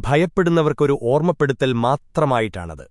ഭയപ്പെടുന്നവർക്കൊരു ഓർമ്മപ്പെടുത്തൽ മാത്രമായിട്ടാണത്